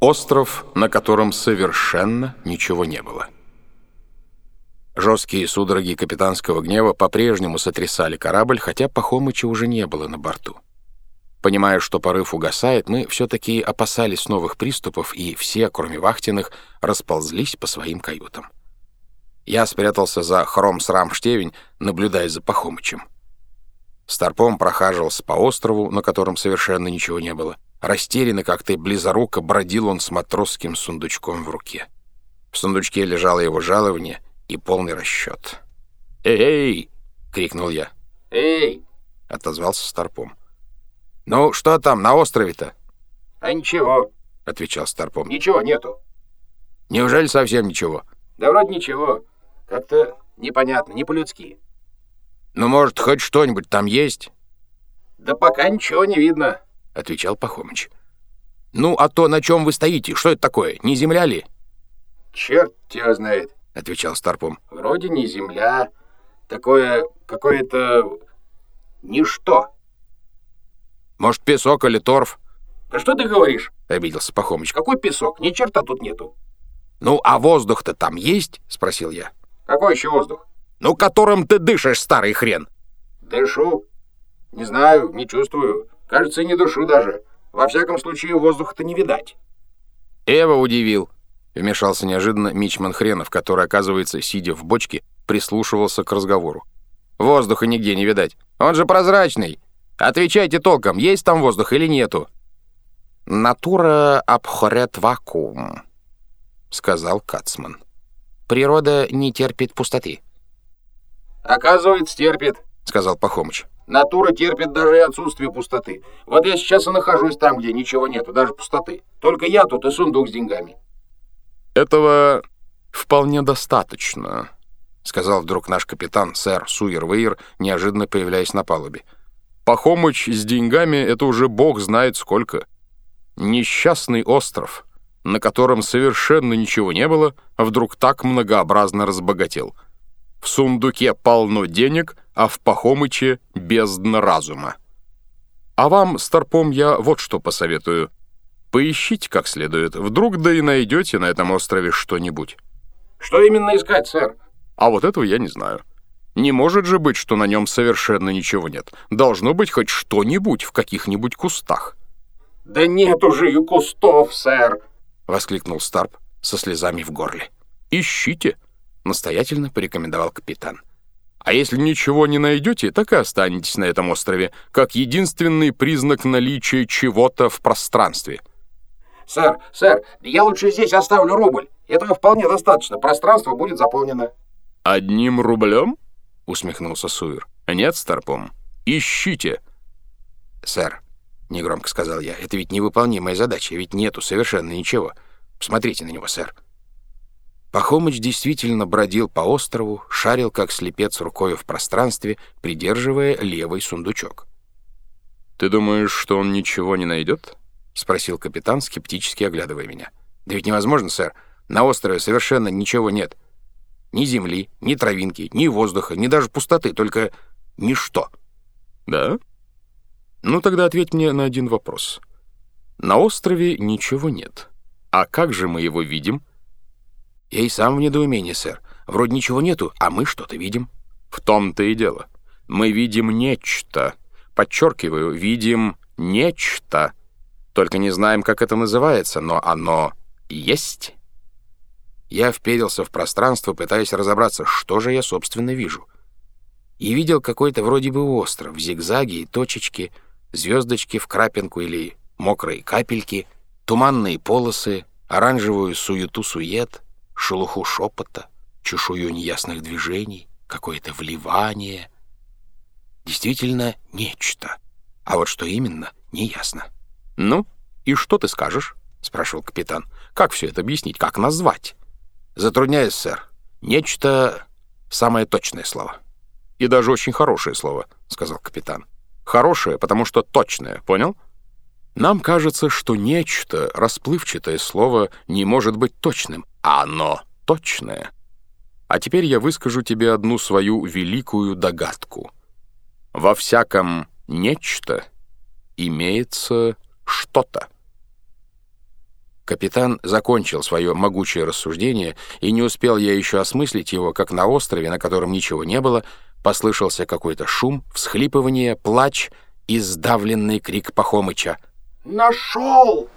Остров, на котором совершенно ничего не было. Жесткие судороги капитанского гнева по-прежнему сотрясали корабль, хотя Пахомыча уже не было на борту. Понимая, что порыв угасает, мы все-таки опасались новых приступов, и все, кроме вахтенных, расползлись по своим каютам. Я спрятался за хром-срам-штевень, наблюдая за Пахомычем. Старпом прохаживался по острову, на котором совершенно ничего не было — Растерянно как-то и близоруко бродил он с матросским сундучком в руке. В сундучке лежало его жалование и полный расчет. «Эй!» — крикнул я. «Эй!» — отозвался Старпом. «Ну, что там на острове-то?» «А ничего», — отвечал Старпом. «Ничего нету». «Неужели совсем ничего?» «Да вроде ничего. Как-то непонятно, не по-людски». «Ну, может, хоть что-нибудь там есть?» «Да пока ничего не видно». — отвечал Пахомыч. «Ну, а то, на чем вы стоите, что это такое, не земля ли?» «Черт тебя знает», — отвечал Старпом. «Вроде не земля, такое какое-то ничто». «Может, песок или торф?» «Да что ты говоришь?» — обиделся Пахомыч. «Какой песок? Ни черта тут нету». «Ну, а воздух-то там есть?» — спросил я. «Какой еще воздух?» «Ну, которым ты дышишь, старый хрен!» «Дышу. Не знаю, не чувствую. Кажется, не душу даже. Во всяком случае, воздуха-то не видать. Эва удивил. Вмешался неожиданно Мичман Хренов, который, оказывается, сидя в бочке, прислушивался к разговору. Воздуха нигде не видать. Он же прозрачный. Отвечайте толком, есть там воздух или нету? Натура обхорет вакуум, сказал Кацман. Природа не терпит пустоты. Оказывается, терпит, сказал Пахомыч. Натура терпит даже отсутствие пустоты. Вот я сейчас и нахожусь там, где ничего нету, даже пустоты. Только я тут и сундук с деньгами. Этого вполне достаточно, сказал вдруг наш капитан, сэр Суервейер, неожиданно появляясь на палубе. Пахомыч с деньгами — это уже бог знает сколько. Несчастный остров, на котором совершенно ничего не было, вдруг так многообразно разбогател — в сундуке полно денег, а в Пахомыче бездна разума. А вам, Старпом, я вот что посоветую. Поищите как следует, вдруг да и найдете на этом острове что-нибудь. Что именно искать, сэр? А вот этого я не знаю. Не может же быть, что на нем совершенно ничего нет. Должно быть хоть что-нибудь в каких-нибудь кустах. «Да нет уже и кустов, сэр!» — воскликнул Старп со слезами в горле. «Ищите!» — настоятельно порекомендовал капитан. «А если ничего не найдете, так и останетесь на этом острове, как единственный признак наличия чего-то в пространстве». «Сэр, сэр, я лучше здесь оставлю рубль. Этого вполне достаточно, пространство будет заполнено». «Одним рублем?» — усмехнулся Суир. «Нет, Старпом. Ищите». «Сэр», — негромко сказал я, — «это ведь невыполнимая задача, ведь нету совершенно ничего. Посмотрите на него, сэр». Пахомыч действительно бродил по острову, шарил как слепец рукой в пространстве, придерживая левый сундучок. «Ты думаешь, что он ничего не найдет?» — спросил капитан, скептически оглядывая меня. «Да ведь невозможно, сэр. На острове совершенно ничего нет. Ни земли, ни травинки, ни воздуха, ни даже пустоты, только ничто». «Да? Ну тогда ответь мне на один вопрос. На острове ничего нет. А как же мы его видим?» «Я и сам в недоумении, сэр. Вроде ничего нету, а мы что-то видим». «В том-то и дело. Мы видим нечто. Подчеркиваю, видим нечто. Только не знаем, как это называется, но оно есть». Я вперился в пространство, пытаясь разобраться, что же я, собственно, вижу. И видел какой-то вроде бы остров, зигзаги и точечки, звездочки в крапинку или мокрые капельки, туманные полосы, оранжевую суету-сует — шелуху шепота, чешую неясных движений, какое-то вливание. Действительно, нечто. А вот что именно, неясно. «Ну, и что ты скажешь?» — спрашивал капитан. «Как все это объяснить? Как назвать?» «Затрудняюсь, сэр. Нечто — самое точное слово». «И даже очень хорошее слово», — сказал капитан. «Хорошее, потому что точное, понял?» Нам кажется, что нечто, расплывчатое слово, не может быть точным, оно точное. А теперь я выскажу тебе одну свою великую догадку. Во всяком нечто имеется что-то. Капитан закончил свое могучее рассуждение, и не успел я еще осмыслить его, как на острове, на котором ничего не было, послышался какой-то шум, всхлипывание, плач и сдавленный крик Пахомыча. «Нашел!»